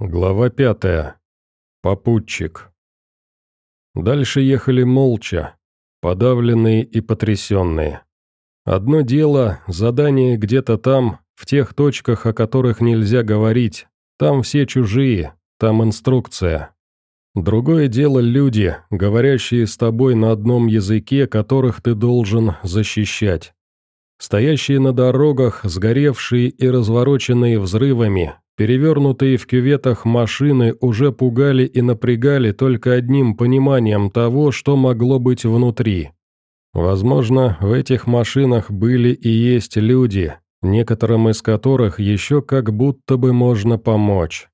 Глава пятая. Попутчик. Дальше ехали молча, подавленные и потрясенные. Одно дело, задание где-то там, в тех точках, о которых нельзя говорить, там все чужие, там инструкция. Другое дело люди, говорящие с тобой на одном языке, которых ты должен защищать. Стоящие на дорогах, сгоревшие и развороченные взрывами, Перевернутые в кюветах машины уже пугали и напрягали только одним пониманием того, что могло быть внутри. Возможно, в этих машинах были и есть люди, некоторым из которых еще как будто бы можно помочь.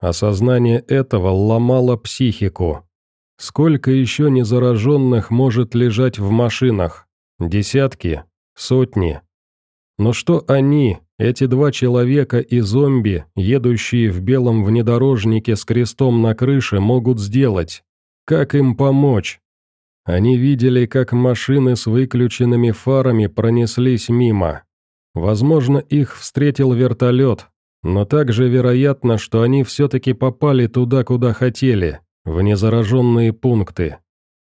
Осознание этого ломало психику. Сколько еще незараженных может лежать в машинах? Десятки? Сотни? Но что они, эти два человека и зомби, едущие в белом внедорожнике с крестом на крыше, могут сделать? Как им помочь? Они видели, как машины с выключенными фарами пронеслись мимо. Возможно, их встретил вертолет, но также вероятно, что они все-таки попали туда, куда хотели, в незараженные пункты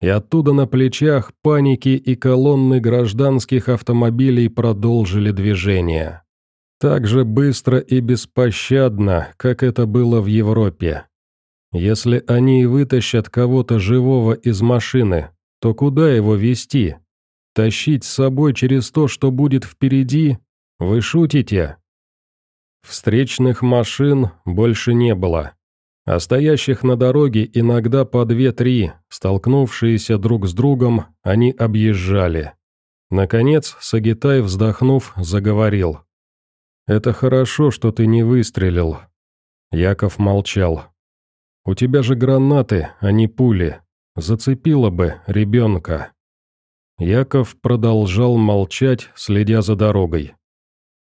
и оттуда на плечах паники и колонны гражданских автомобилей продолжили движение. Так же быстро и беспощадно, как это было в Европе. Если они и вытащат кого-то живого из машины, то куда его вести? Тащить с собой через то, что будет впереди? Вы шутите? Встречных машин больше не было а стоящих на дороге иногда по две-три, столкнувшиеся друг с другом, они объезжали. Наконец, Сагитай, вздохнув, заговорил. «Это хорошо, что ты не выстрелил». Яков молчал. «У тебя же гранаты, а не пули. Зацепило бы ребенка». Яков продолжал молчать, следя за дорогой.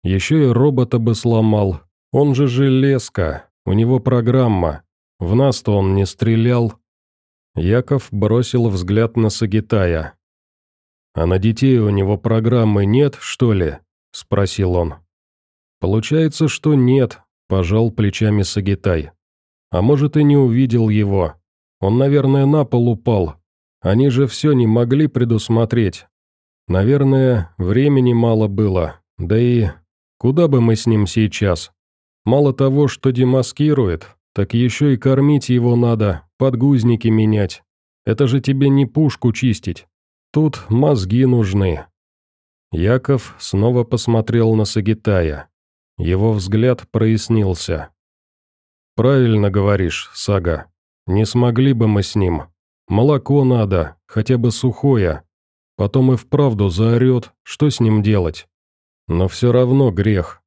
«Еще и робота бы сломал, он же железка, у него программа. В нас-то он не стрелял». Яков бросил взгляд на Сагитая. «А на детей у него программы нет, что ли?» – спросил он. «Получается, что нет», – пожал плечами Сагитай. «А может, и не увидел его. Он, наверное, на пол упал. Они же все не могли предусмотреть. Наверное, времени мало было. Да и куда бы мы с ним сейчас?» Мало того, что демаскирует, так еще и кормить его надо, подгузники менять. Это же тебе не пушку чистить. Тут мозги нужны». Яков снова посмотрел на Сагитая. Его взгляд прояснился. «Правильно говоришь, Сага. Не смогли бы мы с ним. Молоко надо, хотя бы сухое. Потом и вправду заорет, что с ним делать. Но все равно грех.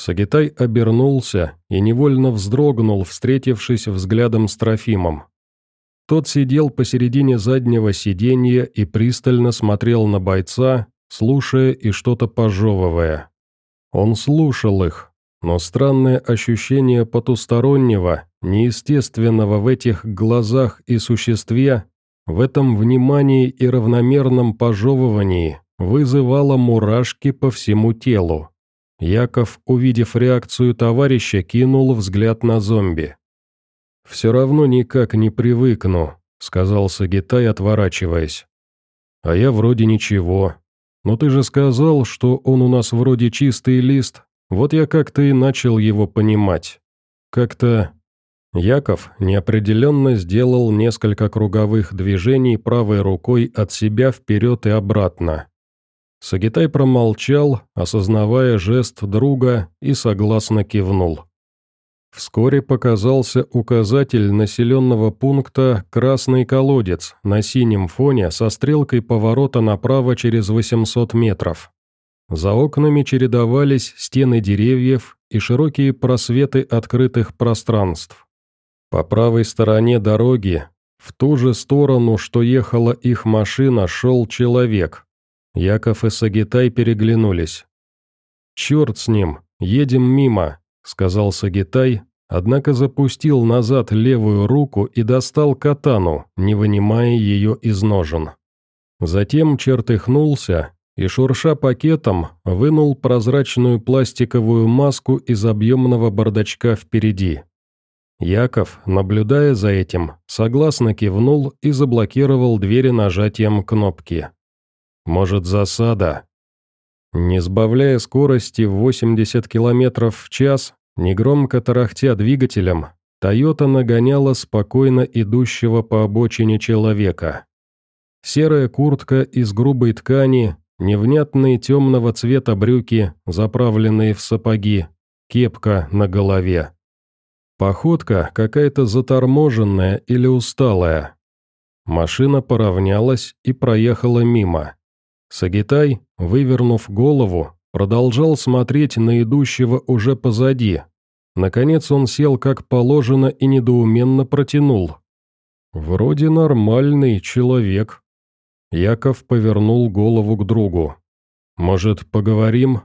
Сагитай обернулся и невольно вздрогнул, встретившись взглядом с Трофимом. Тот сидел посередине заднего сиденья и пристально смотрел на бойца, слушая и что-то пожевывая. Он слушал их, но странное ощущение потустороннего, неестественного в этих глазах и существе, в этом внимании и равномерном пожевывании вызывало мурашки по всему телу. Яков, увидев реакцию товарища, кинул взгляд на зомби. «Все равно никак не привыкну», — сказал Сагитай, отворачиваясь. «А я вроде ничего. Но ты же сказал, что он у нас вроде чистый лист, вот я как-то и начал его понимать. Как-то...» Яков неопределенно сделал несколько круговых движений правой рукой от себя вперед и обратно. Сагитай промолчал, осознавая жест друга, и согласно кивнул. Вскоре показался указатель населенного пункта «Красный колодец» на синем фоне со стрелкой поворота направо через 800 метров. За окнами чередовались стены деревьев и широкие просветы открытых пространств. По правой стороне дороги, в ту же сторону, что ехала их машина, шел человек, Яков и Сагитай переглянулись. «Черт с ним, едем мимо», — сказал Сагитай, однако запустил назад левую руку и достал катану, не вынимая ее из ножен. Затем чертыхнулся и, шурша пакетом, вынул прозрачную пластиковую маску из объемного бардачка впереди. Яков, наблюдая за этим, согласно кивнул и заблокировал двери нажатием кнопки. «Может, засада?» Не сбавляя скорости в 80 км в час, негромко тарахтя двигателем, «Тойота» нагоняла спокойно идущего по обочине человека. Серая куртка из грубой ткани, невнятные темного цвета брюки, заправленные в сапоги, кепка на голове. Походка какая-то заторможенная или усталая. Машина поравнялась и проехала мимо. Сагитай, вывернув голову, продолжал смотреть на идущего уже позади. Наконец он сел как положено и недоуменно протянул. «Вроде нормальный человек». Яков повернул голову к другу. «Может, поговорим?»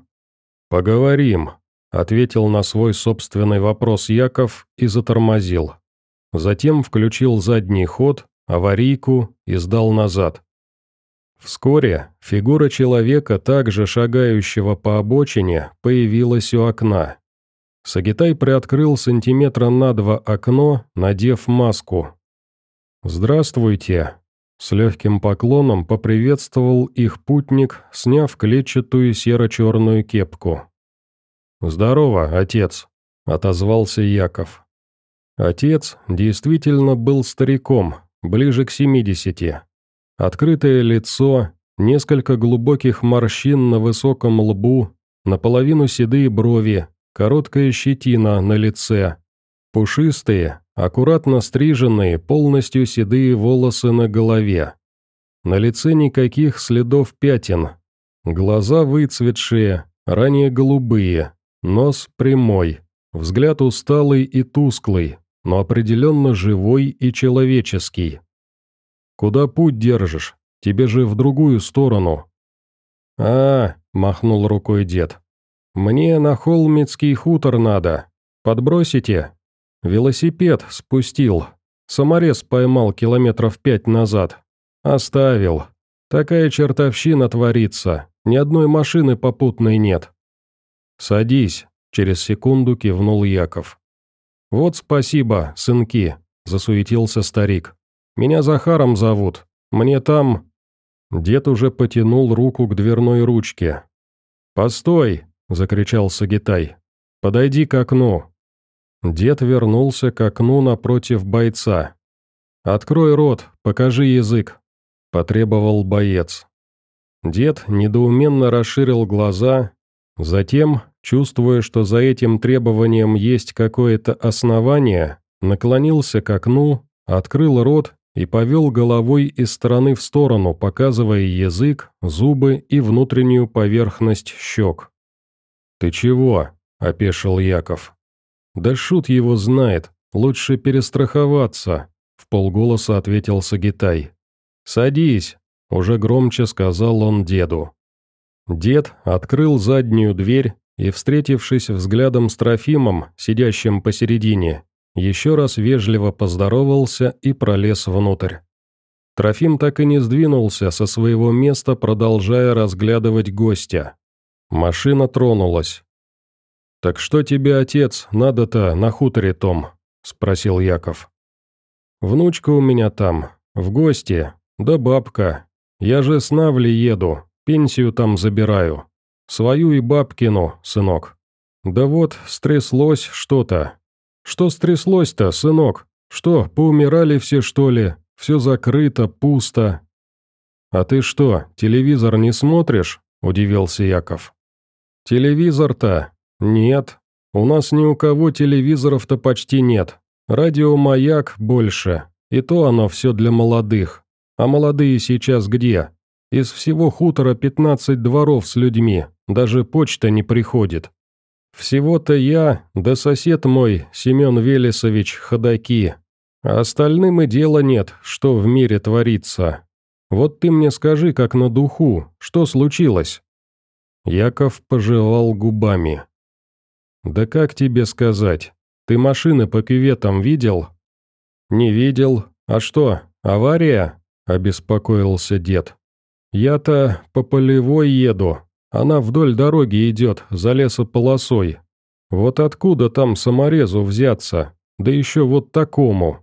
«Поговорим», Ответил на свой собственный вопрос Яков и затормозил. Затем включил задний ход, аварийку и сдал назад. Вскоре фигура человека, также шагающего по обочине, появилась у окна. Сагитай приоткрыл сантиметра на два окно, надев маску. «Здравствуйте!» С легким поклоном поприветствовал их путник, сняв клетчатую серо-черную кепку. «Здорово, отец», — отозвался Яков. Отец действительно был стариком, ближе к семидесяти. Открытое лицо, несколько глубоких морщин на высоком лбу, наполовину седые брови, короткая щетина на лице, пушистые, аккуратно стриженные, полностью седые волосы на голове. На лице никаких следов пятен, глаза выцветшие, ранее голубые, Нос прямой, взгляд усталый и тусклый, но определенно живой и человеческий. «Куда путь держишь? Тебе же в другую сторону». «А, — махнул рукой дед, — мне на Холмицкий хутор надо. Подбросите?» «Велосипед спустил. Саморез поймал километров пять назад. Оставил. Такая чертовщина творится. Ни одной машины попутной нет. «Садись», — через секунду кивнул Яков. «Вот спасибо, сынки», — засуетился старик. «Меня Захаром зовут. Мне там...» Дед уже потянул руку к дверной ручке. «Постой!» — закричал Сагитай. «Подойди к окну». Дед вернулся к окну напротив бойца. «Открой рот, покажи язык», — потребовал боец. Дед недоуменно расширил глаза Затем, чувствуя, что за этим требованием есть какое-то основание, наклонился к окну, открыл рот и повел головой из стороны в сторону, показывая язык, зубы и внутреннюю поверхность щек. «Ты чего?» – опешил Яков. «Да шут его знает, лучше перестраховаться», – в полголоса ответил Сагитай. «Садись», – уже громче сказал он деду. Дед открыл заднюю дверь и, встретившись взглядом с Трофимом, сидящим посередине, еще раз вежливо поздоровался и пролез внутрь. Трофим так и не сдвинулся со своего места, продолжая разглядывать гостя. Машина тронулась. «Так что тебе, отец, надо-то на хуторе том?» – спросил Яков. «Внучка у меня там, в гости, да бабка. Я же с Навли еду, Пенсию там забираю. Свою и бабкину, сынок. Да вот, стряслось что-то. Что стряслось-то, сынок? Что, поумирали все, что ли? Все закрыто, пусто. А ты что, телевизор не смотришь? Удивился Яков. Телевизор-то? Нет. У нас ни у кого телевизоров-то почти нет. Радиомаяк больше. И то оно все для молодых. А молодые сейчас где? Из всего хутора 15 дворов с людьми, даже почта не приходит. Всего-то я, да сосед мой, Семен Велесович, ходаки. А остальным и дела нет, что в мире творится. Вот ты мне скажи, как на духу, что случилось?» Яков пожевал губами. «Да как тебе сказать? Ты машины по кюветам видел?» «Не видел. А что, авария?» – обеспокоился дед. «Я-то по полевой еду. Она вдоль дороги идет, за лесополосой. Вот откуда там саморезу взяться? да еще вот такому».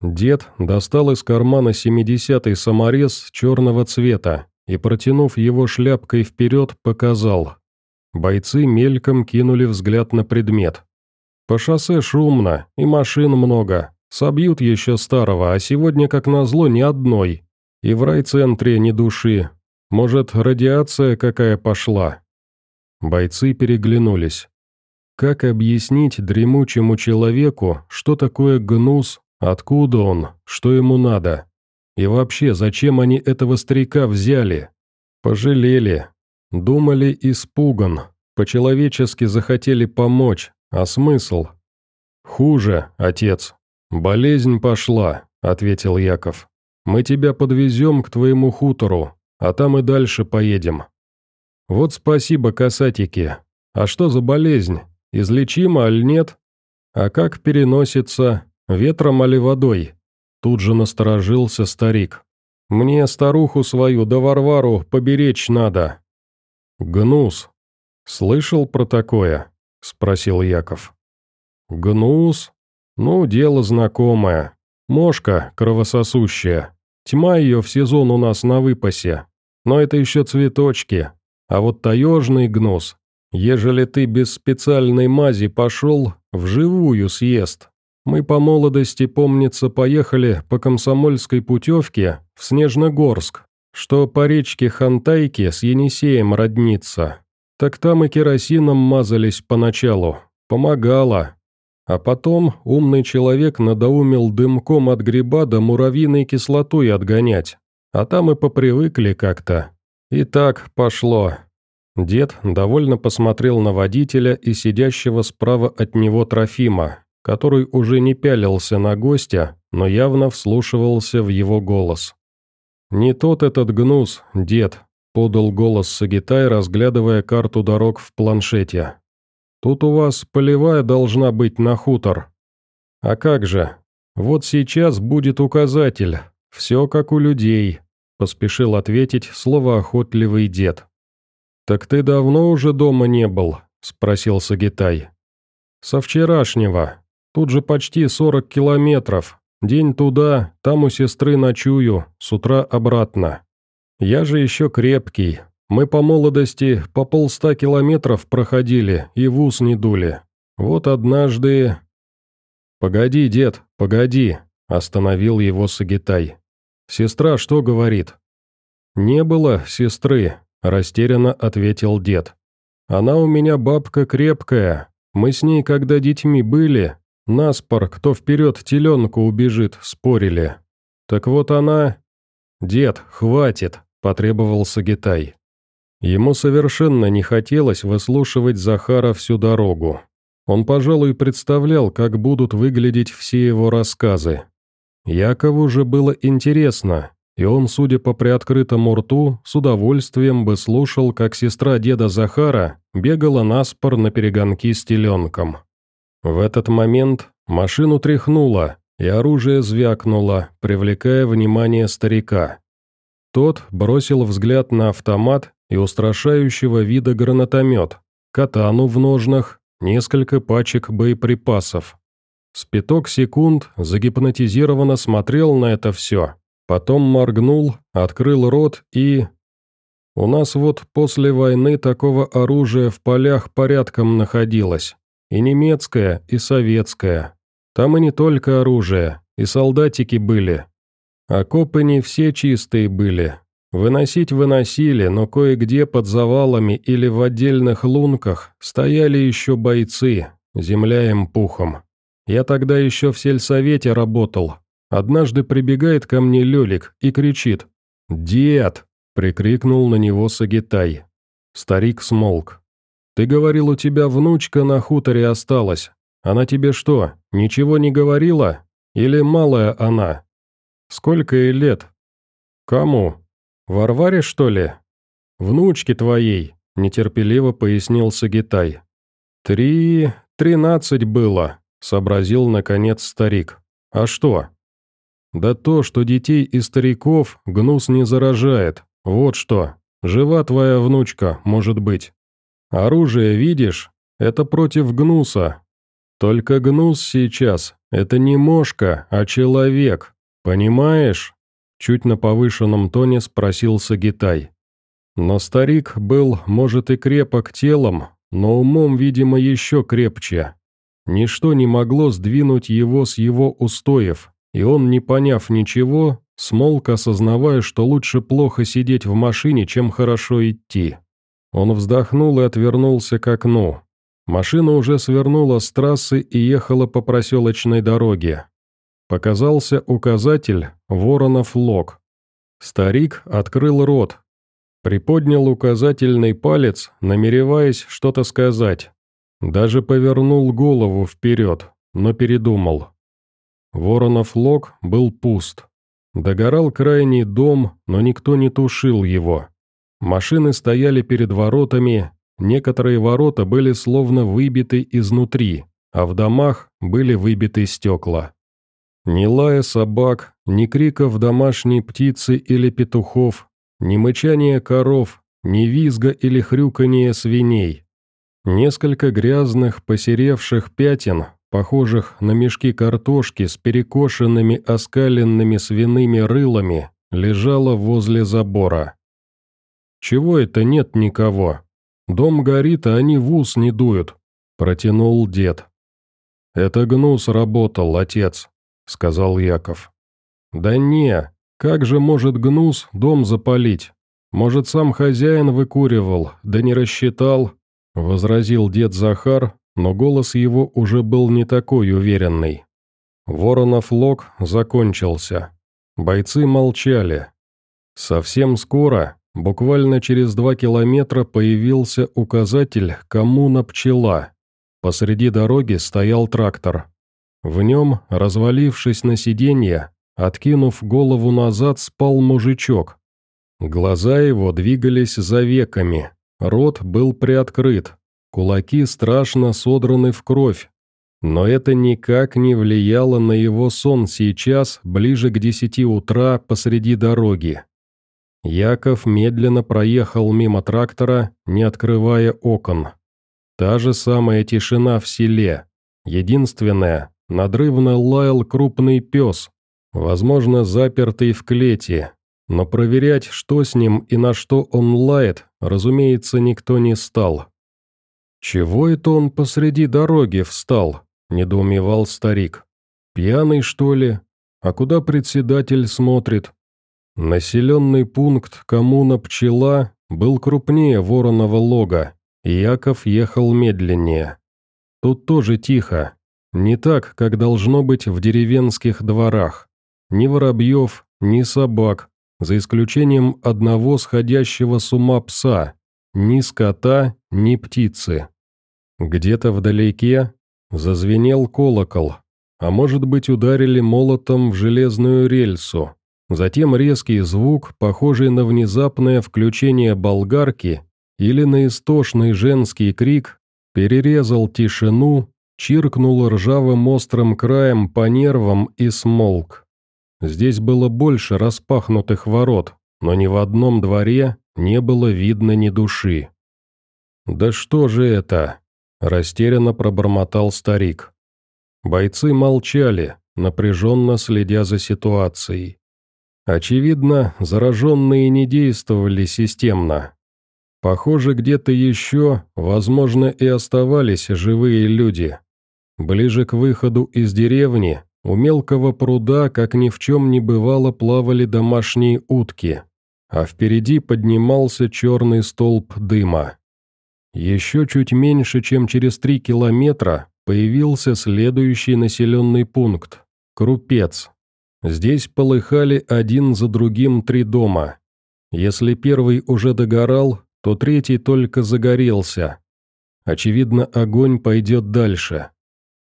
Дед достал из кармана семидесятый саморез черного цвета и, протянув его шляпкой вперед, показал. Бойцы мельком кинули взгляд на предмет. По шоссе шумно, и машин много. Собьют еще старого, а сегодня, как назло, ни одной. И в райцентре ни души. Может, радиация какая пошла?» Бойцы переглянулись. Как объяснить дремучему человеку, что такое гнус, откуда он, что ему надо? И вообще, зачем они этого старика взяли? Пожалели. Думали испуган. По-человечески захотели помочь, а смысл? «Хуже, отец. Болезнь пошла», — ответил Яков. «Мы тебя подвезем к твоему хутору, а там и дальше поедем». «Вот спасибо, касатики. А что за болезнь? Излечима, аль нет? А как переносится? Ветром али водой?» Тут же насторожился старик. «Мне старуху свою да Варвару поберечь надо». «Гнус. Слышал про такое?» — спросил Яков. «Гнус? Ну, дело знакомое. Мошка кровососущая. Тьма ее в сезон у нас на выпасе. Но это еще цветочки. А вот таежный гнус, ежели ты без специальной мази пошел, вживую съест. Мы по молодости, помнится, поехали по комсомольской путевке в Снежногорск, что по речке Хантайке с Енисеем роднится. Так там и керосином мазались поначалу. Помогало. А потом умный человек надоумил дымком от гриба да муравьиной кислотой отгонять. А там и попривыкли как-то. И так пошло. Дед довольно посмотрел на водителя и сидящего справа от него Трофима, который уже не пялился на гостя, но явно вслушивался в его голос. «Не тот этот гнус, дед», подал голос Сагитай, разглядывая карту дорог в планшете. «Тут у вас полевая должна быть на хутор». «А как же? Вот сейчас будет указатель. Все как у людей», — поспешил ответить словоохотливый дед. «Так ты давно уже дома не был?» — спросил Сагитай. «Со вчерашнего. Тут же почти сорок километров. День туда, там у сестры ночую, с утра обратно. Я же еще крепкий. Мы по молодости по полста километров проходили и в ус не дули. Вот однажды...» «Погоди, дед, погоди», — остановил его Сагитай. «Сестра что говорит?» «Не было сестры», — растерянно ответил дед. «Она у меня бабка крепкая. Мы с ней, когда детьми были, наспор, кто вперед теленку убежит, спорили. Так вот она...» «Дед, хватит», потребовал Сагитай. Ему совершенно не хотелось выслушивать Захара всю дорогу. Он, пожалуй, представлял, как будут выглядеть все его рассказы. Якову же было интересно, и он, судя по приоткрытому рту, с удовольствием бы слушал, как сестра деда Захара бегала наспор на перегонки с теленком. В этот момент машину тряхнуло, и оружие звякнуло, привлекая внимание старика. Тот бросил взгляд на автомат и устрашающего вида гранатомет, катану в ножнах, несколько пачек боеприпасов. С пяток секунд загипнотизированно смотрел на это все, потом моргнул, открыл рот и... У нас вот после войны такого оружия в полях порядком находилось. И немецкое, и советское. Там и не только оружие, и солдатики были, Окопы не все чистые были. Выносить выносили, но кое-где под завалами или в отдельных лунках стояли еще бойцы, земля им пухом. Я тогда еще в сельсовете работал. Однажды прибегает ко мне Лелик и кричит «Дед!» – прикрикнул на него Сагитай. Старик смолк. «Ты говорил, у тебя внучка на хуторе осталась. Она тебе что, ничего не говорила? Или малая она?» «Сколько ей лет?» «Кому? Варваре, что ли?» «Внучке твоей», — нетерпеливо пояснил Сагитай. «Три... тринадцать было», — сообразил, наконец, старик. «А что?» «Да то, что детей и стариков гнус не заражает. Вот что. Жива твоя внучка, может быть. Оружие видишь? Это против гнуса. Только гнус сейчас Это не мошка, а человек, понимаешь?» Чуть на повышенном тоне спросил Сагитай. Но старик был, может, и крепок телом, но умом, видимо, еще крепче. Ничто не могло сдвинуть его с его устоев, и он, не поняв ничего, смолк, осознавая, что лучше плохо сидеть в машине, чем хорошо идти. Он вздохнул и отвернулся к окну. Машина уже свернула с трассы и ехала по проселочной дороге. Показался указатель «Воронов лог». Старик открыл рот, приподнял указательный палец, намереваясь что-то сказать. Даже повернул голову вперед, но передумал. Воронов лог был пуст. Догорал крайний дом, но никто не тушил его. Машины стояли перед воротами, некоторые ворота были словно выбиты изнутри, а в домах были выбиты стекла. Ни лая собак, ни криков домашней птицы или петухов, ни мычания коров, ни визга или хрюканья свиней. Несколько грязных, посеревших пятен, похожих на мешки картошки с перекошенными оскаленными свиными рылами, лежало возле забора. «Чего это нет никого? Дом горит, а они в ус не дуют», — протянул дед. «Это гнус работал, отец», — сказал Яков. «Да не, как же может гнус дом запалить? Может, сам хозяин выкуривал, да не рассчитал?» — возразил дед Захар, но голос его уже был не такой уверенный. Воронов лог закончился. Бойцы молчали. Совсем скоро, буквально через два километра, появился указатель «Коммуна пчела». Посреди дороги стоял трактор. В нем, развалившись на сиденье, откинув голову назад, спал мужичок. Глаза его двигались за веками, рот был приоткрыт, кулаки страшно содраны в кровь. Но это никак не влияло на его сон сейчас, ближе к десяти утра, посреди дороги. Яков медленно проехал мимо трактора, не открывая окон. Та же самая тишина в селе. Единственное, Надрывно лаял крупный пес, возможно, запертый в клете, но проверять, что с ним и на что он лает, разумеется, никто не стал. «Чего это он посреди дороги встал?» – недоумевал старик. «Пьяный, что ли? А куда председатель смотрит?» Населенный пункт коммуна Пчела был крупнее Воронова лога, и Яков ехал медленнее. Тут тоже тихо, не так, как должно быть в деревенских дворах. Ни воробьев, ни собак, за исключением одного сходящего с ума пса, ни скота, ни птицы. Где-то вдалеке зазвенел колокол, а может быть ударили молотом в железную рельсу. Затем резкий звук, похожий на внезапное включение болгарки или на истошный женский крик, перерезал тишину чиркнул ржавым острым краем по нервам и смолк. Здесь было больше распахнутых ворот, но ни в одном дворе не было видно ни души. «Да что же это?» – растерянно пробормотал старик. Бойцы молчали, напряженно следя за ситуацией. Очевидно, зараженные не действовали системно. Похоже, где-то еще, возможно, и оставались живые люди. Ближе к выходу из деревни, у мелкого пруда, как ни в чем не бывало, плавали домашние утки, а впереди поднимался черный столб дыма. Еще чуть меньше, чем через три километра, появился следующий населенный пункт – Крупец. Здесь полыхали один за другим три дома. Если первый уже догорал, то третий только загорелся. Очевидно, огонь пойдет дальше.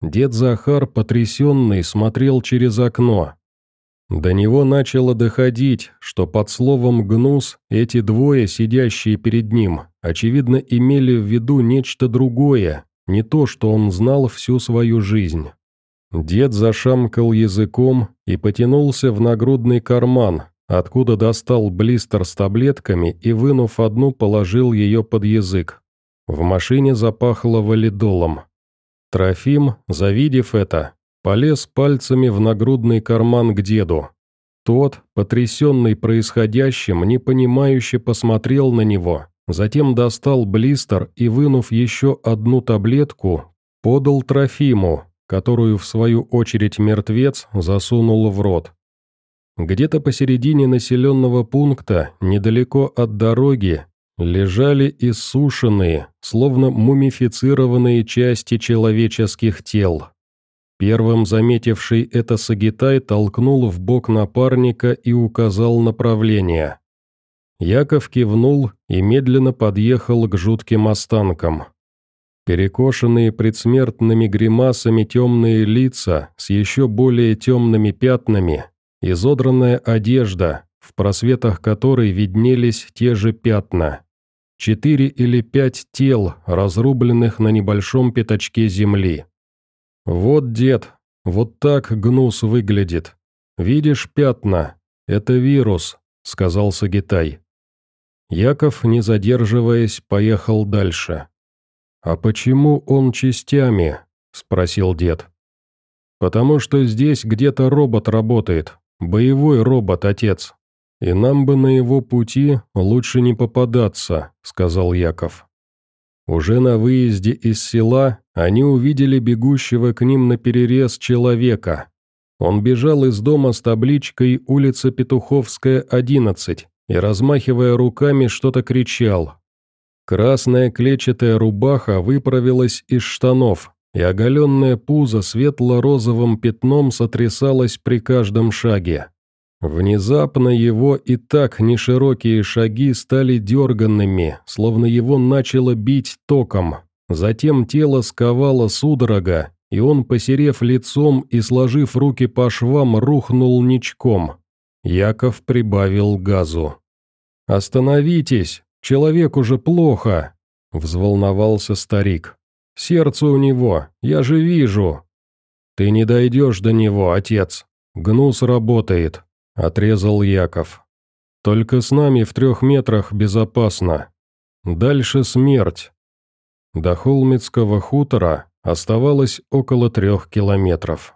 Дед Захар, потрясенный, смотрел через окно. До него начало доходить, что под словом «гнус» эти двое, сидящие перед ним, очевидно имели в виду нечто другое, не то, что он знал всю свою жизнь. Дед зашамкал языком и потянулся в нагрудный карман, откуда достал блистер с таблетками и, вынув одну, положил ее под язык. В машине запахло валидолом. Трофим, завидев это, полез пальцами в нагрудный карман к деду. Тот, потрясенный происходящим, непонимающе посмотрел на него, затем достал блистер и, вынув еще одну таблетку, подал Трофиму, которую, в свою очередь, мертвец засунул в рот. Где-то посередине населенного пункта, недалеко от дороги, лежали иссушенные, словно мумифицированные части человеческих тел. Первым заметивший это Сагитай толкнул в бок напарника и указал направление. Яков кивнул и медленно подъехал к жутким останкам. Перекошенные предсмертными гримасами темные лица с еще более темными пятнами, изодранная одежда, в просветах которой виднелись те же пятна. Четыре или пять тел, разрубленных на небольшом пятачке земли. «Вот, дед, вот так гнус выглядит. Видишь пятна? Это вирус», — сказал Сагитай. Яков, не задерживаясь, поехал дальше. «А почему он частями?» – спросил дед. «Потому что здесь где-то робот работает, боевой робот, отец. И нам бы на его пути лучше не попадаться», – сказал Яков. Уже на выезде из села они увидели бегущего к ним на перерез человека. Он бежал из дома с табличкой «Улица Петуховская, 11» и, размахивая руками, что-то кричал. Красная клетчатая рубаха выправилась из штанов, и оголенное пузо светло-розовым пятном сотрясалось при каждом шаге. Внезапно его и так неширокие шаги стали дерганными, словно его начало бить током. Затем тело сковало судорога, и он, посерев лицом и сложив руки по швам, рухнул ничком. Яков прибавил газу. «Остановитесь! Человеку же плохо!» — взволновался старик. «Сердце у него, я же вижу!» «Ты не дойдешь до него, отец. Гнус работает», — отрезал Яков. «Только с нами в трех метрах безопасно. Дальше смерть». До Холмицкого хутора оставалось около трех километров.